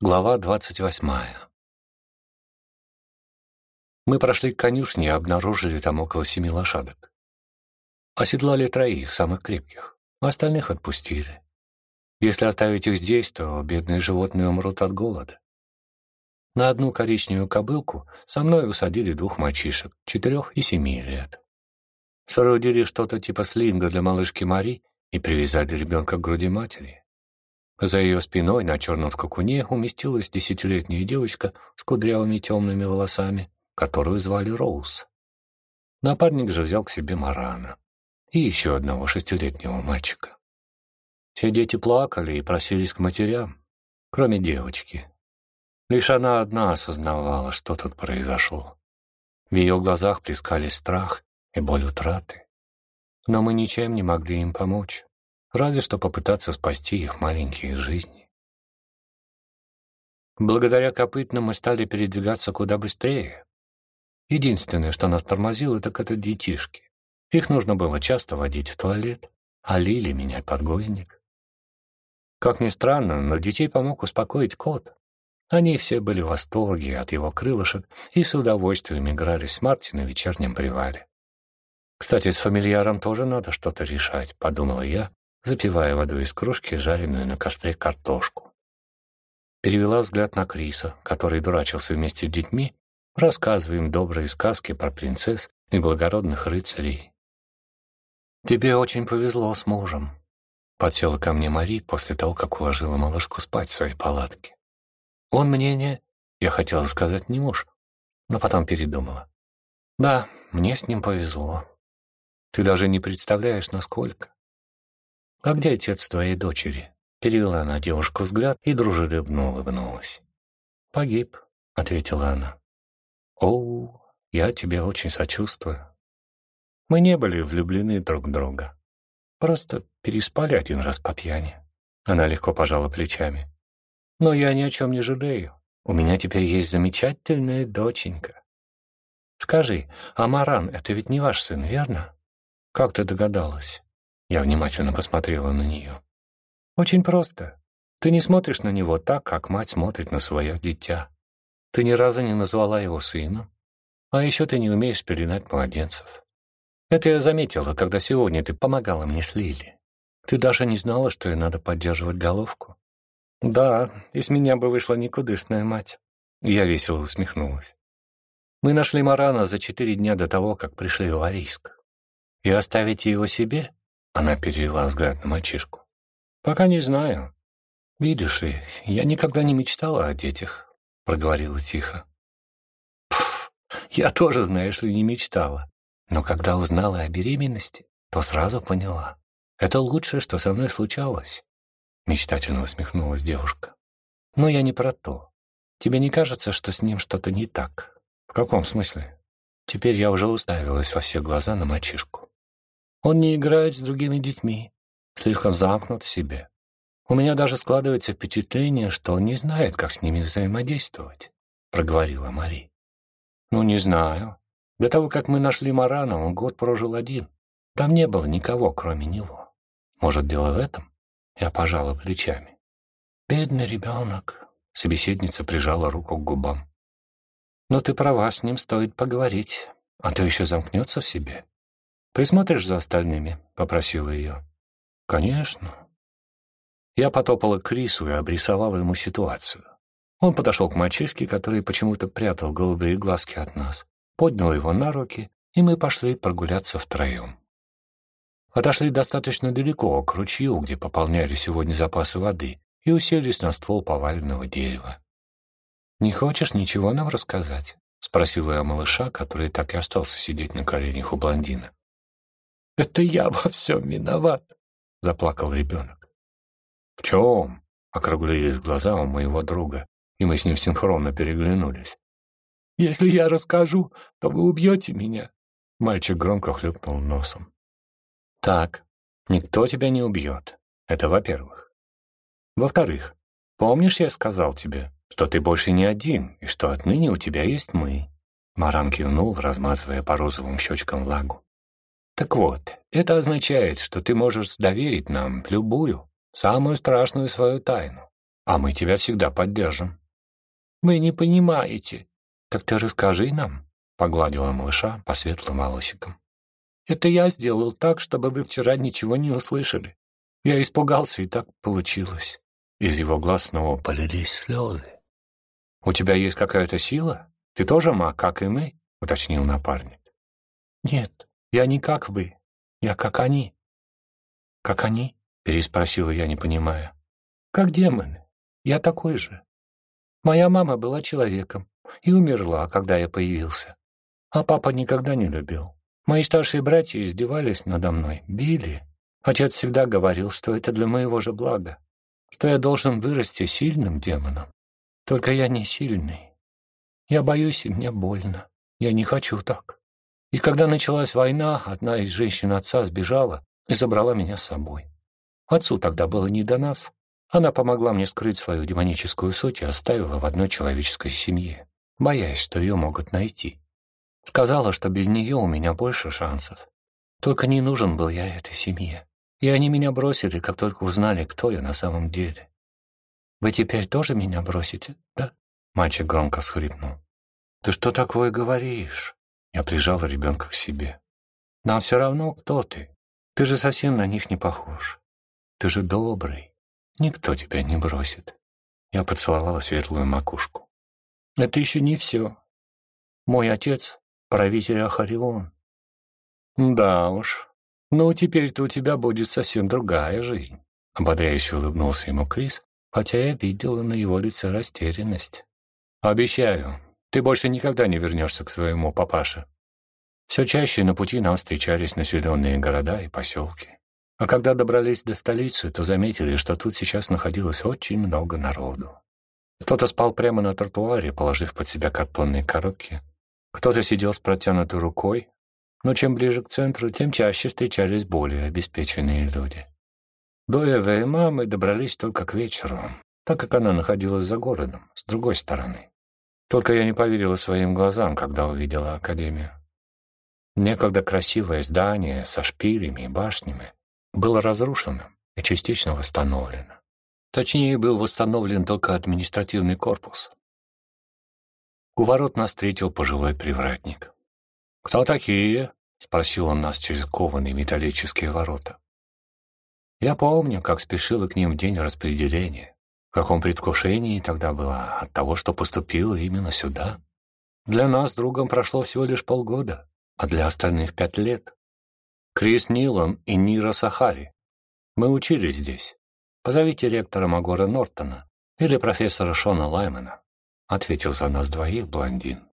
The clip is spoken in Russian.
Глава двадцать восьмая. Мы прошли к конюшне и обнаружили там около семи лошадок. Оседлали троих, самых крепких, остальных отпустили. Если оставить их здесь, то бедные животные умрут от голода. На одну коричневую кобылку со мной усадили двух мальчишек, четырех и семи лет. Соорудили что-то типа слинга для малышки Мари и привязали ребенка к груди матери. За ее спиной на черном скакуне уместилась десятилетняя девочка с кудрявыми темными волосами, которую звали Роуз. Напарник же взял к себе Марана и еще одного шестилетнего мальчика. Все дети плакали и просились к матерям, кроме девочки. Лишь она одна осознавала, что тут произошло. В ее глазах плескались страх и боль утраты. Но мы ничем не могли им помочь разве что попытаться спасти их маленькие жизни. Благодаря копытным мы стали передвигаться куда быстрее. Единственное, что нас тормозило, так это детишки. Их нужно было часто водить в туалет, а Лили менять подгузник. Как ни странно, но детей помог успокоить кот. Они все были в восторге от его крылышек и с удовольствием играли с Марти на вечернем привале. «Кстати, с фамильяром тоже надо что-то решать», — подумала я, запивая водой из кружки жареную на костре картошку. Перевела взгляд на Криса, который дурачился вместе с детьми, рассказывая им добрые сказки про принцесс и благородных рыцарей. «Тебе очень повезло с мужем», — подсела ко мне Мари после того, как уложила малышку спать в своей палатке. «Он мне не...» — я хотела сказать «не муж», но потом передумала. «Да, мне с ним повезло. Ты даже не представляешь, насколько. «А где отец твоей дочери?» Перевела на девушку взгляд и дружелюбно улыбнулась. «Погиб», — ответила она. «Оу, я тебе очень сочувствую. Мы не были влюблены друг в друга. Просто переспали один раз по пьяни». Она легко пожала плечами. «Но я ни о чем не жалею. У меня теперь есть замечательная доченька. Скажи, Амаран — это ведь не ваш сын, верно? Как ты догадалась?» Я внимательно посмотрела на нее. «Очень просто. Ты не смотришь на него так, как мать смотрит на свое дитя. Ты ни разу не назвала его сыном. А еще ты не умеешь пеленать младенцев. Это я заметила, когда сегодня ты помогала мне с Лили. Ты даже не знала, что ей надо поддерживать головку. Да, из меня бы вышла никудышная мать. Я весело усмехнулась. Мы нашли Марана за четыре дня до того, как пришли в Арийск. И оставите его себе? Она перевела взгляд на мальчишку. «Пока не знаю. Видишь ли, я никогда не мечтала о детях», — проговорила тихо. «Пф, я тоже, знаешь ли, не мечтала. Но когда узнала о беременности, то сразу поняла. Это лучшее, что со мной случалось», — мечтательно усмехнулась девушка. «Но я не про то. Тебе не кажется, что с ним что-то не так?» «В каком смысле?» Теперь я уже уставилась во все глаза на мальчишку. Он не играет с другими детьми, слишком замкнут в себе. У меня даже складывается впечатление, что он не знает, как с ними взаимодействовать», — проговорила Мари. «Ну, не знаю. До того, как мы нашли Марана, он год прожил один. Там не было никого, кроме него. Может, дело в этом?» Я пожала плечами. «Бедный ребенок», — собеседница прижала руку к губам. «Но ты права, с ним стоит поговорить, а то еще замкнется в себе. «Присмотришь за остальными?» — попросила ее. «Конечно». Я потопала Крису и обрисовала ему ситуацию. Он подошел к мальчишке, который почему-то прятал голубые глазки от нас, поднял его на руки, и мы пошли прогуляться втроем. Отошли достаточно далеко, к ручью, где пополняли сегодня запасы воды, и уселись на ствол поваленного дерева. «Не хочешь ничего нам рассказать?» — спросила я малыша, который так и остался сидеть на коленях у блондина. Это я во всем виноват, — заплакал ребенок. В чем? — округлились глаза у моего друга, и мы с ним синхронно переглянулись. Если я расскажу, то вы убьете меня. Мальчик громко хлюпнул носом. Так, никто тебя не убьет. Это во-первых. Во-вторых, помнишь, я сказал тебе, что ты больше не один, и что отныне у тебя есть мы? Маран кивнул, размазывая по розовым щечкам влагу. Так вот, это означает, что ты можешь доверить нам любую, самую страшную свою тайну. а мы тебя всегда поддержим». «Вы не понимаете». «Так ты расскажи нам», — погладила малыша по светлым волосикам. «Это я сделал так, чтобы вы вчера ничего не услышали. Я испугался, и так получилось». Из его глаз снова полились слезы. «У тебя есть какая-то сила? Ты тоже маг, как и мы?» — уточнил напарник. «Нет, я не как вы. Я как они». «Как они?» — переспросила я, не понимая. «Как демоны. Я такой же. Моя мама была человеком и умерла, когда я появился. А папа никогда не любил. Мои старшие братья издевались надо мной, били. Отец всегда говорил, что это для моего же блага, что я должен вырасти сильным демоном. Только я не сильный. Я боюсь, и мне больно. Я не хочу так. И когда началась война, одна из женщин отца сбежала и забрала меня с собой. Отцу тогда было не до нас. Она помогла мне скрыть свою демоническую суть и оставила в одной человеческой семье, боясь, что ее могут найти. Сказала, что без нее у меня больше шансов. Только не нужен был я этой семье. И они меня бросили, как только узнали, кто я на самом деле. «Вы теперь тоже меня бросите, да?» Мальчик громко схлипнул. «Ты что такое говоришь?» Я прижал ребенка к себе. «Нам все равно, кто ты. Ты же совсем на них не похож. Ты же добрый. Никто тебя не бросит». Я поцеловала светлую макушку. «Это еще не все. Мой отец — правитель Ахарион». «Да уж. Ну, теперь-то у тебя будет совсем другая жизнь», — ободряюще улыбнулся ему Крис, хотя я видела на его лице растерянность. «Обещаю, ты больше никогда не вернешься к своему папаше». Все чаще на пути нам встречались населенные города и поселки. А когда добрались до столицы, то заметили, что тут сейчас находилось очень много народу. Кто-то спал прямо на тротуаре, положив под себя картонные коробки. Кто-то сидел с протянутой рукой, но чем ближе к центру, тем чаще встречались более обеспеченные люди. До Эвэма мы добрались только к вечеру, так как она находилась за городом, с другой стороны. Только я не поверила своим глазам, когда увидела Академию. Некогда красивое здание со шпилями и башнями было разрушено и частично восстановлено. Точнее, был восстановлен только административный корпус. У ворот нас встретил пожилой привратник. «Кто такие?» — спросил он нас через кованые металлические ворота. Я помню, как спешила к ним в день распределения, каком предвкушении тогда была от того, что поступила именно сюда. Для нас с другом прошло всего лишь полгода, а для остальных пять лет. Крис Нилан и Нира Сахари. Мы учились здесь. Позовите ректора Магора Нортона или профессора Шона Лаймана, ответил за нас двоих блондин.